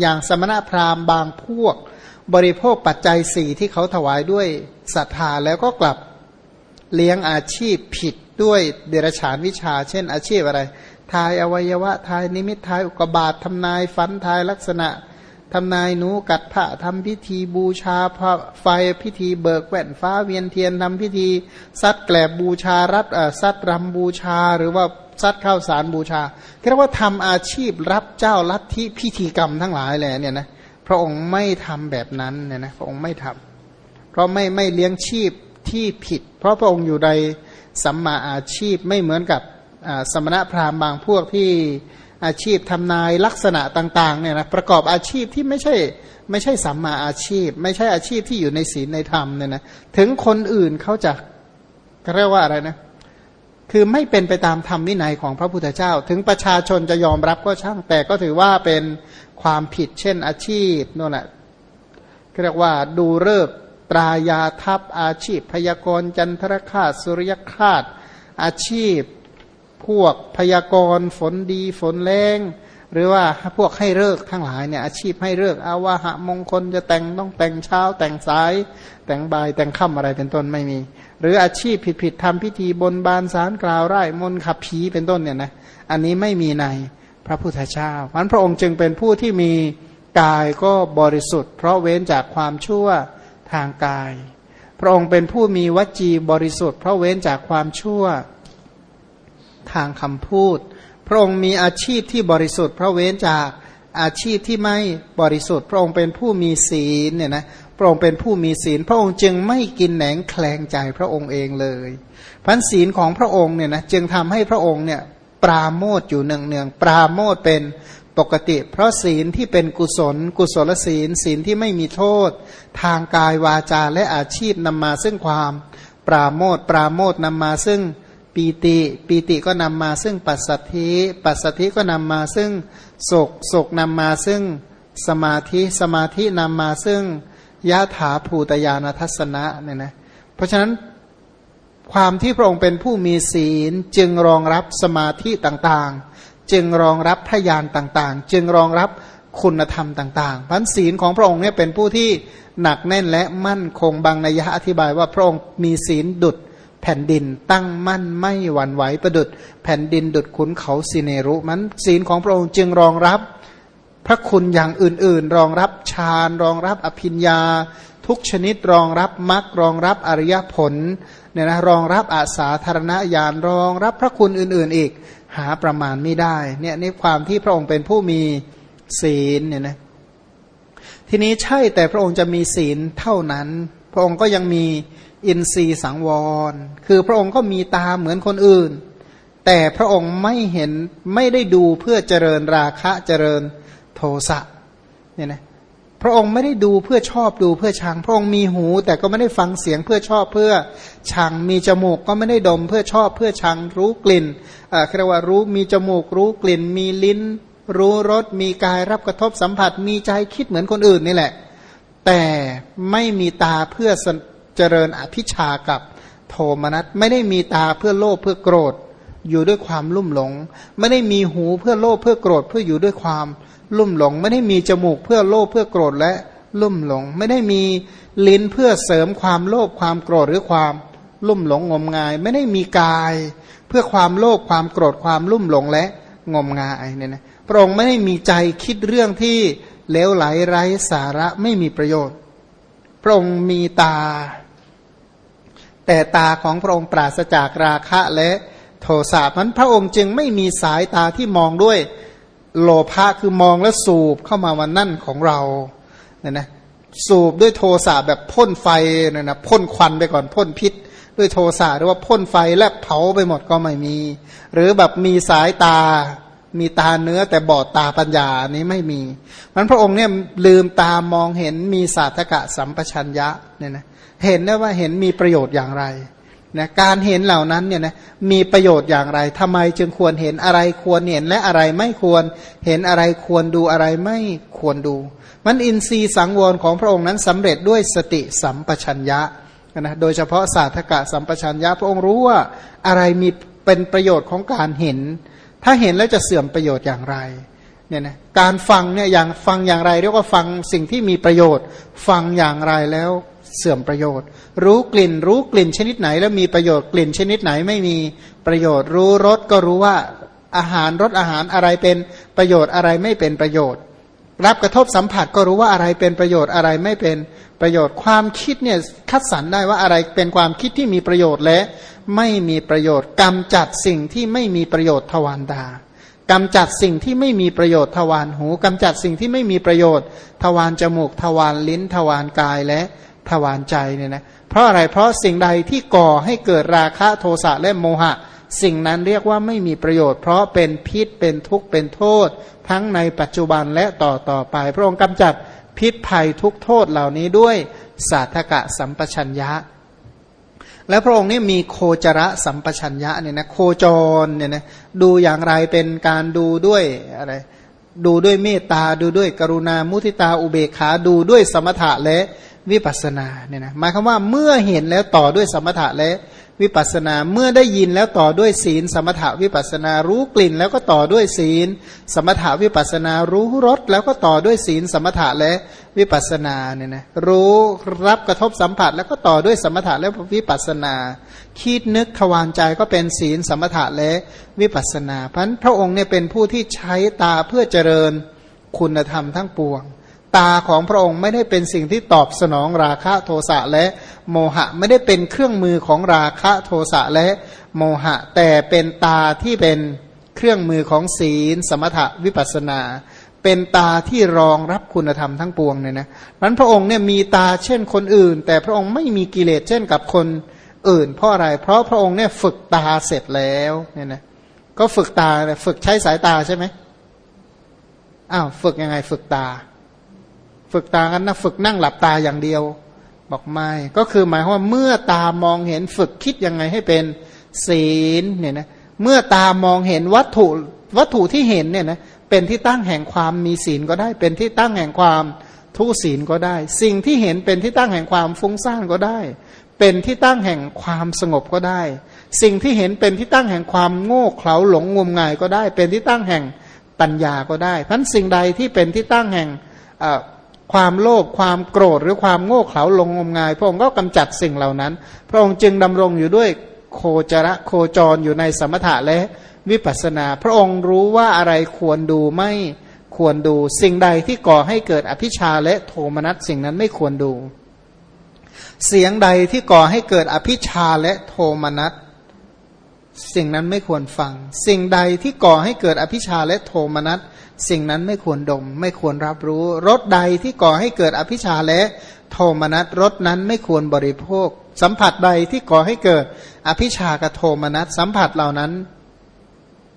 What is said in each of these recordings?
อย่างสมณพราหมณ์บางพวก บริโภคปัจจัยสี่ที่เขาถวายด้วยศรัทธาแล้วก็กลับเลี้ยงอาชีพผิดด้วยเดรัจฉานวิชา เช่นอาชีพอะไร ทายอวัยวะ ทายนิมิตทายอุกบาททำนายฝันทายลักษณะทำนายหนูกัดผ้าทำพิธีบูชาพระไฟพิธีเบิกแว่นฟ้าเวียนเทียนทำพิธีซัดแกลบบูชารัดซัดรำบูชาหรือว่า ซัดข้าวสารบูชาเรียกว่าทำอาชีพรับเจ้าลัทธิพิธีกรรมทั้งหลายแหละเนี่ยนะพระองค์ไม่ทำแบบนั้นเนี่ยนะพระองค์ไม่ทำเพราะไม่ไม่เลี้ยงชีพที่ผิด เพราะพระองค์อยู่ในสัมมาอาชีพไม่เหมือนกับสมณพราหมณ์บางพวกที่อาชีพทำนายลักษณะต่างๆเนี่ยนะประกอบอาชีพที่ไม่ใช่ไม่ใช่สัมมาอาชีพ ไม่ใช่อาชีพที่อยู่ในศีลในธรรมเนี่ยนะถึงคนอื่นเขาจะเรียกว่าอะไรนะ คือไม่เป็นไปตามธรรมวินัยของพระพุทธเจ้า ถึงประชาชนจะยอมรับก็ช่างแต่ก็ถือว่าเป็นความผิดเช่นอาชีพนั่นแหละเรียกว่าดูเลิกตรายาทัพอาชีพ พยากรจันทรคาตสุริยคาตอาชีพ พวกพยากรฝนดีฝนแรงหรือว่าพวกให้เลิกทั้งหลายเนี่ยอาชีพให้เลิกอาวาหะมงคลจะแต่งต้องแต่งเช้าแต่งสาย แต่งบ่ายแต่งค่ำอะไรเป็นต้นไม่มี หรืออาชีพผิดผิดทำพิธีบนบานสารกล่าวไร้มนขับผีเป็นต้นเนี่ยนะอันนี้ไม่มีในพระพุทธเจ้าพันพระองค์จึงเป็นผู้ที่มีกายก็บริสุทธิ์ เพราะเว้นจากความชั่วทางกาย พระองค์เป็นผู้มีวจีบริสุทธิ์ เพราะเว้นจากความชั่วทางคำพูด พระองค์มีอาชีพที่บริสุทธิ์ เพราะเว้นจากอาชีพที่ไม่บริสุทธิ์ พระองค์เป็นผู้มีศีลเนี่ยนะ พระองค์เป็นผู้มีศีล พระองค์จึงไม่กินแหนงแคลงใจพระองค์เองเลยพันศีลของพระองค์เนี่ยนะจึงทำให้พระองค์เนี่ยปราโมทอยู่เนืองเนืองปราโมทเป็นปกติ เพราะศีลที่เป็นกุศล กุศลศีล ศีลที่ไม่มีโทษ ทางกายวาจาและอาชีพนำมาซึ่งความ ปราโมทปราโมทนำมาซึ่งปีติปีติก็นำมาซึ่งปัสสัทธิปัสสัทธิก็นำมาซึ่งโศกโศกนำมาซึ่งสมาธิสมาธินำมาซึ่ง ยะถาภูตยานทัศนะเนี่ยนะเพราะฉะนั้นความที่พระองค์เป็นผู้มีศีลจึงรองรับสมาธิต่างๆ จึงรองรับพยานต่างๆ จึงรองรับคุณธรรมต่างๆพันศีลของพระองค์เนี่ยเป็นผู้ที่หนักแน่นและมั่นคงบางนัยยะอธิบายว่าพระองค์มีศีลดุจแผ่นดินตั้งมั่นไม่หวั่นไหวประดุดแผ่นดินดุดขุนเขาสิเนรุมันศีลของพระองค์จึงรองรับ พระคุณอย่างอื่น ๆ รองรับฌานรองรับอภิญญา ทุกชนิดรองรับมรรครองรับอริยผลเนี่ยนะรองรับอาสาธารณญาณรองรับพระคุณอื่น ๆ อีกหาประมาณไม่ได้เนี่ยนี่ความที่พระองค์เป็นผู้มีศีลเนี่ยนะทีนี้ใช่แต่พระองค์จะมีศีลเท่านั้น พระองค์ก็ยังมีอินทรีย์สังวร คือพระองค์ก็มีตาเหมือนคนอื่น แต่พระองค์ไม่เห็นไม่ได้ดูเพื่อเจริญราคะเจริญ สะเนี่ยนะพระองค์ไม่ได้ดูเพื่อชอบดูเพื่อชัง พระองค์มีหู แต่ก็ไม่ได้ฟังเสียงเพื่อชอบเพื่อชัง มีจมูกก็ไม่ได้ดมเพื่อชอบเพื่อชัง รู้กลิ่นอ่าเรียกว่ารู้มีจมูกรู้กลิ่น มีลิ้น รู้รสมีกายรับกระทบสัมผัส มีใจคิดเหมือนคนอื่นนี่แหละ แต่ไม่มีตาเพื่อเจริญอภิชากับโทมนัสไม่ได้มีตาเพื่อโลภเพื่อโกรธอยู่ด้วยความลุ่มหลง ไม่ได้มีหูเพื่อโลภเพื่อโกรธเพื่ออยู่ด้วยความ ลุ่มหลง ไม่ได้มีจมูกเพื่อโลภเพื่อโกรธและลุ่มหลง ไม่ได้มีลิ้นเพื่อเสริมความโลภความโกรธหรือความลุ่มหลงงมงาย ไม่ได้มีกาย เพื่อความโลภความโกรธความลุ่มหลงและงมงายเนี่ยนะพระองค์ไม่ได้มีใจคิดเรื่องที่เลวไหลไร้สาระไม่มีประโยชน์ พระองค์มีตา แต่ตาของพระองค์ปราศจากราคะและโทสะมันพระองค์จึงไม่มีสายตาที่มองด้วย โลภะคือมองแล้วสูบเข้ามาวันนั่นของเราเนี่ยนะสูบด้วยโทสะแบบพ่นไฟเนี่ยนะพ่นควันไปก่อนพ่นพิษ ด้วยโทสะหรือว่าพ่นไฟและเผาไปหมดก็ไม่มี หรือแบบมีสายตา มีตาเนื้อแต่บอดตาปัญญานี้ไม่มีมันพระองค์เนี่ยลืมตามองเห็นมีศาสตกะสัมปชัญญะเนี่ยนะเห็นได้ว่าเห็นมีประโยชน์อย่างไร นะการเห็นเหล่านั้นเนี่ยนะมีประโยชน์อย่างไรทำไมจึงควรเห็นอะไรควรเห็นและอะไรไม่ควรเห็นอะไรควรดูอะไรไม่ควรดู มันอินทรีย์สังวรของพระองค์นั้นสำเร็จด้วยสติสัมปชัญญะนะโดยเฉพาะศาสตกะสัมปชัญญะพระองค์รู้ว่าอะไรมีเป็นประโยชน์ของการเห็น ถ้าเห็นแล้วจะเสื่อมประโยชน์อย่างไรเนี่ยนะการฟังเนี่ยอย่างฟังอย่างไร เรียกว่าฟังสิ่งที่มีประโยชน์ ฟังอย่างไรแล้ว เสื่อมประโยชน์ รู้กลิ่น รู้กลิ่นชนิดไหน แล้วมีประโยชน์กลิ่นชนิดไหนไม่มีประโยชน์ รู้รสก็รู้ว่าอาหารรสอาหารอะไรเป็นประโยชน์อะไรไม่เป็นประโยชน์ รับกระทบสัมผัสก็รู้ว่าอะไรเป็นประโยชน์อะไรไม่เป็นประโยชน์ ความคิดเนี่ยคัดสรรได้ว่าอะไรเป็นความคิดที่มีประโยชน์และไม่มีประโยชน์กำจัดสิ่งที่ไม่มีประโยชน์ทวารดากำจัดสิ่งที่ไม่มีประโยชน์ทวารหูกำจัดสิ่งที่ไม่มีประโยชน์ ทวารจมูก ทวารลิ้น ทวารกายและ ทวารใจเนี่ยนะเพราะอะไรเพราะสิ่งใดที่ก่อให้เกิดราคะโทสะและโมหะ สิ่งนั้นเรียกว่าไม่มีประโยชน์ เพราะเป็นพิษเป็นทุกข์เป็นโทษ ทั้งในปัจจุบันและต่อต่อไป พระองค์กำจัดพิษภัยทุกโทษเหล่านี้ด้วยสาธกะสัมปชัญญะ และพระองค์นี่มีโคจระสัมปชัญญะเนี่ยนะโคจรเนี่ยนะดูอย่างไรเป็นการดูด้วยอะไรดูด้วยเมตตาดูด้วยกรุณามุทิตาอุเบกขาดูด้วยสมถะและ วิปัสนาเนี่ยนะหมายความว่าเมื่อเห็นแล้วต่อด้วยสมถะและวิปัสนาเมื่อได้ยินแล้วต่อด้วยศีล สมถะวิปัสนารู้กลิ่น แล้วก็ต่อด้วยศีล สมถะวิปัสนารู้รสแล้วก็ต่อด้วยศีล สมถะและวิปัสนาเนี่ยนะรู้รับกระทบสัมผัส แล้วก็ต่อด้วยสมถะและวิปัสนาคิดนึกทวารใจก็เป็นศีล สมถะและวิปัสนาเพราะพระองค์เนี่ยเป็นผู้ที่ใช้ตาเพื่อเจริญคุณธรรมทั้งปวง ตาของพระองค์ไม่ได้เป็นสิ่งที่ตอบสนองราคะโทสะและโมหะไม่ได้เป็นเครื่องมือของราคะโทสะและโมหะ แต่เป็นตาที่เป็นเครื่องมือของศีล สมถะวิปัสนา เป็นตาที่รองรับคุณธรรมทั้งปวงเนี่ยนะนั้นพระองค์เนี่ยมีตาเช่นคนอื่น แต่พระองค์ไม่มีกิเลสเช่นกับคนอื่น เพราะอะไร เพราะพระองค์เนี่ยฝึกตาเสร็จแล้วเนี่ยนะก็ฝึกตาฝึกใช้สายตาใช่ไหมอ้าวฝึกยังไงฝึกตา ฝึกตากันนะฝึกนั่งหลับตาอย่างเดียว บอกไม่ ก็คือหมายว่าเมื่อตามองเห็นฝึกคิดยังไงให้เป็นศีลเนี่ยนะเมื่อตามองเห็นวัตถุวัตถุที่เห็นเนี่ยนะเป็นที่ตั้งแห่งความมีศีลก็ได้ เป็นที่ตั้งแห่งความทุศีลก็ได้ สิ่งที่เห็นเป็นที่ตั้งแห่งความฟุ้งซ่านก็ได้ เป็นที่ตั้งแห่งความสงบก็ได้ สิ่งที่เห็นเป็นที่ตั้งแห่งความโง่เขลาหลงงมงายก็ได้ เป็นที่ตั้งแห่งปัญญาก็ได้ทั้นสิ่งใดที่เป็นที่ตั้งแห่ง ความโลภความโกรธหรือความโง่เขลาลงงมงาย พระองค์ก็กำจัดสิ่งเหล่านั้น พระองค์จึงดำรงอยู่ด้วยโคจระโคจรอยู่ในสมถะและวิปัสนา พระองค์รู้ว่าอะไรควรดูไม่ควรดูสิ่งใดที่ก่อให้เกิดอภิชาและโทมนัสสิ่งนั้นไม่ควรดู เสียงใดที่ก่อให้เกิดอภิชาและโทมนัสสิ่งนั้นไม่ควรฟัง สิ่งใดที่ก่อให้เกิดอภิชาและโทมนัส สิ่งนั้นไม่ควรดม ไม่ควรรับรู้รสใดที่ก่อให้เกิดอภิชาและโทมนัสรสนั้นไม่ควรบริโภค สัมผัสใดที่ก่อให้เกิด อภิชากโทมนัสสัมผัสเหล่านั้น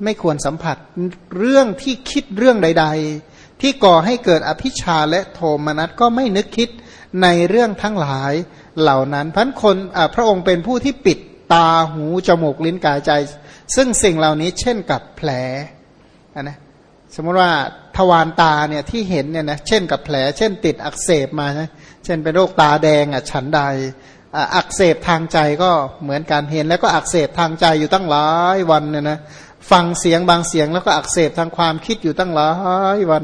ไม่ควรสัมผัสเรื่องที่คิดเรื่องใด ๆ ที่ก่อให้เกิดอภิชาและโทมนัสก็ไม่นึกคิดในเรื่องทั้งหลายเหล่านั้นพันคนพระองค์เป็นผู้ที่ปิดตาหูจมูกลิ้นกายใจ ซึ่งสิ่งเหล่านี้เช่นกับแผลนะ สมมติว่าทวารตาเนี่ยที่เห็นเนี่ยนะเช่นกับแผล เช่นติดอักเสบมานะเช่นเป็นโรคตาแดงอะฉันใดอักเสบทางใจก็เหมือนการเห็นแล้วก็อักเสบทางใจอยู่ตั้งหลายวันเนี่ยนะฟังเสียงบางเสียงแล้วก็อักเสบทางความคิดอยู่ตั้งหลายวัน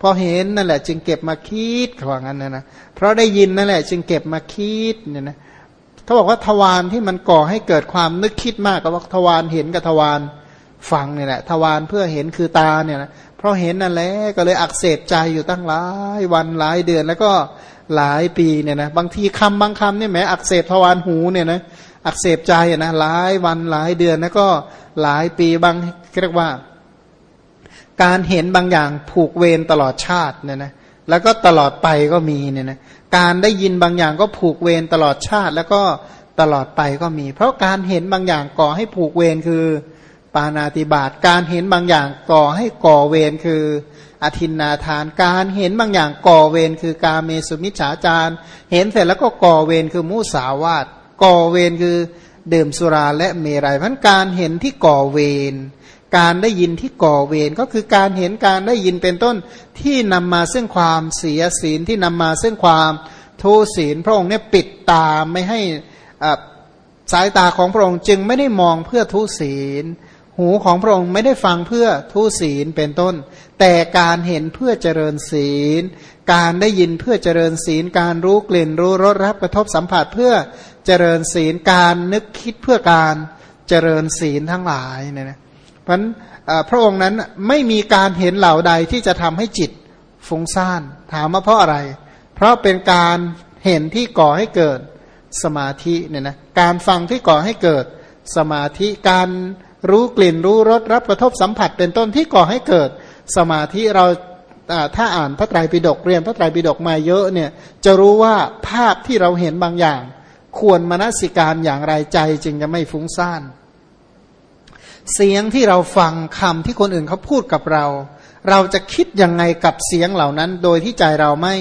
พอเห็นนั่นแหละ จึงเก็บมาคิดว่างั้นนะนะเพราะได้ยินนั่นแหละ จึงเก็บมาคิดเนี่ยนะเขาบอกว่าทวารที่มันก่อให้เกิดความนึกคิดมากก็ว่าทวารเห็นกับทวารฟังเนี่ยแหละทวารเพื่อเห็นคือตาเนี่ยนะ เพราะเห็นนั่นแหละก็เลยอักเสบใจอยู่ตั้งหลายวันหลายเดือนแล้วก็หลายปีเนี่ยนะบางทีคำบางคำเนี่ยแม้อักเสบทวารหูเนี่ยนะอักเสบใจนะหลายวันหลายเดือนแล้วก็หลายปีบางเรียกว่า การเห็นบางอย่างผูกเวรตลอดชาติเนี่ยนะแล้วก็ตลอดไปก็มีเนี่ยนะการได้ยินบางอย่างก็ผูกเวรตลอดชาติ แล้วก็ตลอดไปก็มี เพราะการเห็นบางอย่างก่อให้ผูกเวรคือ ปานาติบาตการเห็นบางอย่างก่อให้ก่อเวรคืออธินนาทานการเห็นบางอย่างก่อเวรคือกาเมสุมิจฉาจารเห็นเสร็จแล้วก็ก่อเวรคือมุสาวาตก่อเวรคือดื่มสุราและเมรัยพันการเห็นที่ก่อเวรการได้ยินที่ก่อเวรก็คือการเห็นการได้ยินเป็นต้นที่นำมาซึ่งความเสียศีลที่นำมาซึ่งความทุศีลพระองค์เนี่ยปิดตาไม่ให้สายตาของพระองค์จึงไม่ได้มองเพื่อทุศีล หูของพระองค์ไม่ได้ฟังเพื่อทุศีลเป็นต้น แต่การเห็นเพื่อเจริญศีล การได้ยินเพื่อเจริญศีล การรู้กลิ่นรู้รสรับกระทบสัมผัสเพื่อเจริญศีล การนึกคิดเพื่อการเจริญศีลทั้งหลายเนี่ยนะเพราะพระองค์นั้นไม่มีการเห็นเหล่าใดที่จะทำให้จิตฟุ้งซ่านถามว่าเพราะอะไร เพราะเป็นการเห็นที่ก่อให้เกิดสมาธิเนี่ยนะการฟังที่ก่อให้เกิดสมาธิการ รู้กลิ่นรู้รสรับกระทบสัมผัสเป็นต้นที่ก่อให้เกิดสมาธิเราถ้าอ่านพระไตรปิฎกเรียนพระไตรปิฎกมาเยอะเนี่ยจะรู้ว่าภาพที่เราเห็นบางอย่าง ควรมนสิการอย่างไรใจจึงจะไม่ฟุ้งซ่าน เสียงที่เราฟังคำที่คนอื่นเขาพูดกับเรา เราจะคิดยังไงกับเสียงเหล่านั้น โดยที่ใจเราไม่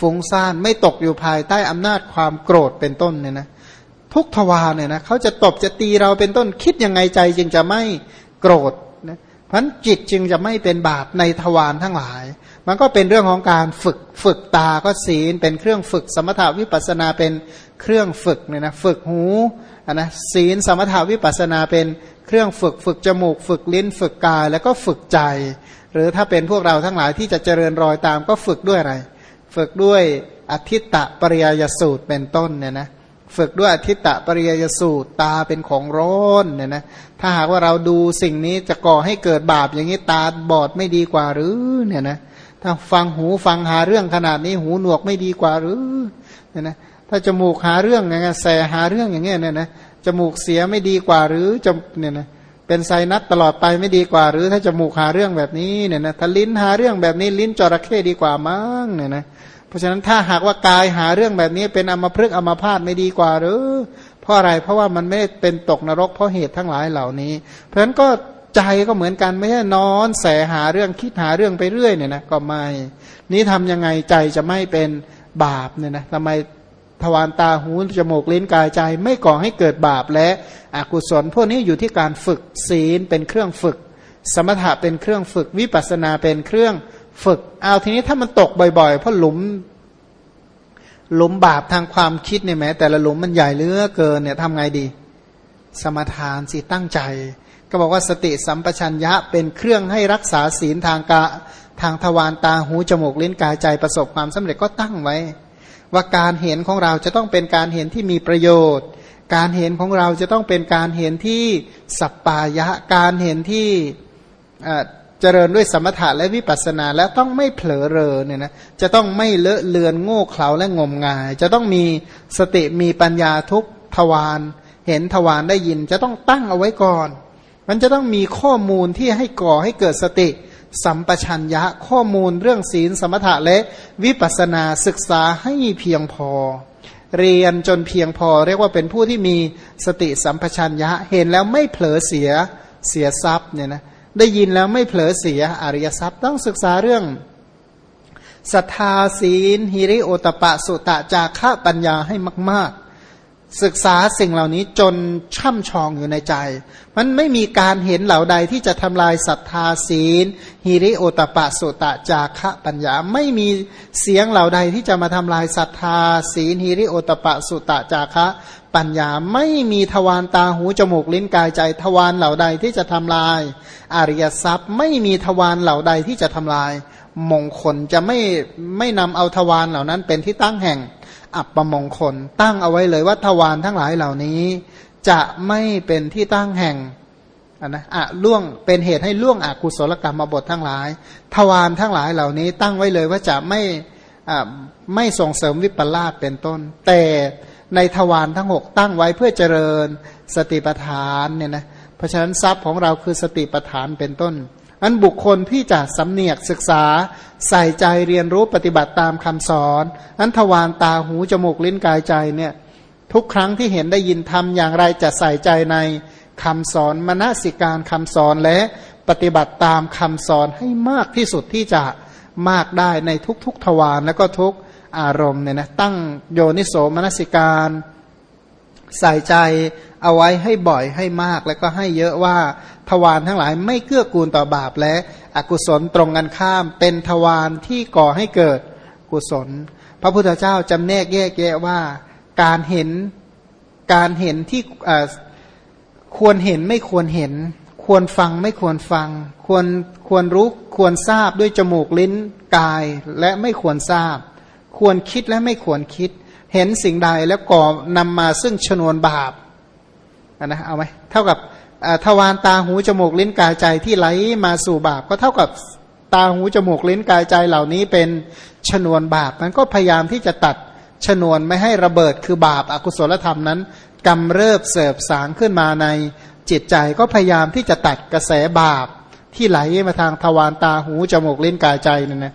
ฟุ้งซ่าน ไม่ตกอยู่ภายใต้อำนาจความโกรธเป็นต้นเนี่ยนะ ทุกทวารเนี่ยนะเขาจะตบจะตีเราเป็นต้นคิดยังไงใจจึงจะไม่โกรธนะพันจิตจึงจะไม่เป็นบาปในทวารทั้งหลาย มันก็เป็นเรื่องของการฝึกฝึกตาก็ศีลเป็นเครื่องฝึก สมถาวิปัสนาเป็นเครื่องฝึกเนี่ยนะฝึกหูนะศีลสมถาวิปัสนาเป็นเครื่องฝึกฝึกจมูก ฝึกลิ้นฝึกกายแล้วก็ฝึกใจ หรือถ้าเป็นพวกเราทั้งหลายที่จะเจริญรอยตามก็ฝึกด้วยอะไร ฝึกด้วยอธิตตปริยยสูตรเป็นต้นเนี่ยนะ ฝึกด้วยอธิตตปริยสูตรตาเป็นของร้อนเนี่ยนะถ้าหากว่าเราดูสิ่งนี้จะก่อให้เกิดบาปอย่างนี้ตาบอดไม่ดีกว่าหรือเนี่ยนะถ้าฟังหูฟังหาเรื่องขนาดนี้หูหนวกไม่ดีกว่าหรือเนี่ยนะถ้าจมูกหาเรื่องอย่างเงี้ยแสหาเรื่องอย่างเงี้ยเนี่ยนะจมูกเสียไม่ดีกว่าหรือจะเนี่ยนะเป็นไซนัสตลอดไปไม่ดีกว่า หรือถ้าจมูกหาเรื่องแบบนี้เนี่ยนะถ้าลิ้นหาเรื่องแบบนี้ลิ้นจระเข้ดีกว่ามั้งเนี่ยนะ เพราะฉะนั้นถ้าหากว่ากายหาเรื่องแบบนี้เป็นอมพฤกอมพาตไม่ดีกว่าหรือเพราะอะไรเพราะว่ามันไม่เป็นตกนรกเพราะเหตุทั้งหลายเหล่านี้ เพราะฉะนั้นก็ใจก็เหมือนกันไม่ใช่นอนแสหาเรื่องคิดหาเรื่องไปเรื่อยเนี่ยนะก็ไม่นี้ทำยังไงใจจะไม่เป็นบาปเนี่ยนะทำไมทวารตาหูจมูกลิ้นกายใจ ไม่ก่อให้เกิดบาปและอกุศลพวกนี้อยู่ที่การฝึกศีลเป็นเครื่องฝึก สมถะเป็นเครื่องฝึกวิปัสนาเป็นเครื่อง ฝึก เอาทีนี้ถ้ามันตกบ่อยๆ เพราะหลุม หลุมบาปทางความคิดเนี่ยแม้แต่ละหลุมมันใหญ่เหลือเกินเนี่ยทำไงดี สมทานสิตั้งใจ ก็บอกว่าสติสัมปชัญญะเป็นเครื่องให้รักษาศีลทางกะทางทวารตาหูจมูกลิ้นกายใจประสบความสำเร็จก็ตั้งไว้ ว่าการเห็นของเราจะต้องเป็นการเห็นที่มีประโยชน์ การเห็นของเราจะต้องเป็นการเห็นที่สัปปายะการเห็นที่ จริญด้วยสมถะและวิปัสสนาแล้วต้องไม่เผลอเรอเนี่ยนะจะต้องไม่เลอะเลือนโง่เขลาและงมงาย จะต้องมีสติมีปัญญาทุกทวารเห็นทวารได้ยินจะต้องตั้งเอาไว้ก่อน มันจะต้องมีข้อมูลที่ให้ก่อให้เกิดสติ สัมปชัญญะข้อมูลเรื่องศีลสมถะและวิปัสนาศึกษาให้เพียงพอ เรียนจนเพียงพอ เรียกว่าเป็นผู้ที่มีสติสัมปชัญญะเห็นแล้วไม่เผลอเสียเสียทรัพย์เนี่ยนะ ได้ยินแล้วไม่เผลอเสียอริยทรัพย์ต้องศึกษาเรื่องศรัทธาศีลฮิริโอตปะสุตะจาระปัญญาให้มาก ๆ ศึกษาสิ่งเหล่านี้จนช่ำชองอยู่ในใจ มันไม่มีการเห็นเหล่าใดที่จะทำลายศรัทธาศีลฮิริโอตปะสุตะจาคะปัญญา ไม่มีเสียงเหล่าใดที่จะมาทำลายศรัทธาศีลฮิริโอตปะสุตะจาคะปัญญา ไม่มีทวารตาหูจมูกลิ้นกายใจทวารเหล่าใดที่จะทำลาย อริยทรัพย์ไม่มีทวารเหล่าใดที่จะทำลาย มงคลจะไม่ไม่นำเอาทวารเหล่านั้นเป็นที่ตั้งแห่ง อัปมงคล ตั้งเอาไว้เลยว่าทวารทั้งหลายเหล่านี้ จะไม่เป็นที่ตั้งแห่งนะอะล่วงเป็นเหตุให้ล่วงอกุศลกรรมบททั้งหลาย ทวารทั้งหลายเหล่านี้ตั้งไว้เลยว่าจะไม่ไม่ส่งเสริมวิปลาสเป็นต้น แต่ในทวารทั้งหกตั้งไว้เพื่อเจริญสติปัฏฐานเนี่ยนะเพราะฉะนั้นทรัพย์ของเราคือสติปัฏฐานเป็นต้น อันบุคคลที่จะสำเนียกศึกษา ใส่ใจเรียนรู้ปฏิบัติตามคำสอน อันทวารตาหูจมูกลิ้นกายใจเนี่ยทุกครั้งที่เห็นได้ยินทำอย่างไรจะใส่ใจในคำสอนมณสิการคำสอนและปฏิบัติตามคำสอนให้มากที่สุดที่จะมากได้ในทุกๆทวารแล้วก็ทุกอารมณ์เนี่ยนะตั้งโยนิโสมนสิการ ใส่ใจ เอาไว้ให้บ่อยให้มากแล้วก็ให้เยอะว่าทวารทั้งหลายไม่เกื้อกูลต่อบาปและอกุศลตรงกันข้าม เป็นทวารที่ก่อให้เกิดกุศล พระพุทธเจ้าจำแนกแยกแยะว่า การเห็นการเห็นที่ควรเห็นไม่ควรเห็นคควรฟังไม่ควรฟัง ควรควรรู้ควรทราบด้วยจมูกลิ้นกายและไม่ควรทราบ ควรคิดและไม่ควรคิด เห็นสิ่งใดแล้วก่อนำมาซึ่งชนวนบาป นะเอาไหมเท่ากับทวารตาหูจมูกลิ้นกายใจที่ไหลมาสู่บาป ก็เท่ากับตาหูจมูกลิ้นกายใจเหล่านี้เป็นชนวนบาปมันก็พยายามที่จะตัดชนวนไม่ให้ระเบิดคือบาปอากุศลธรรมนั้นกำเริบเสบสางขึ้นมาในจิตใจก็พยายามที่จะตัดกระแสบาปที่ไหลมาทางทวารตาหูจมูกลิ้นกายใจนั่นนะ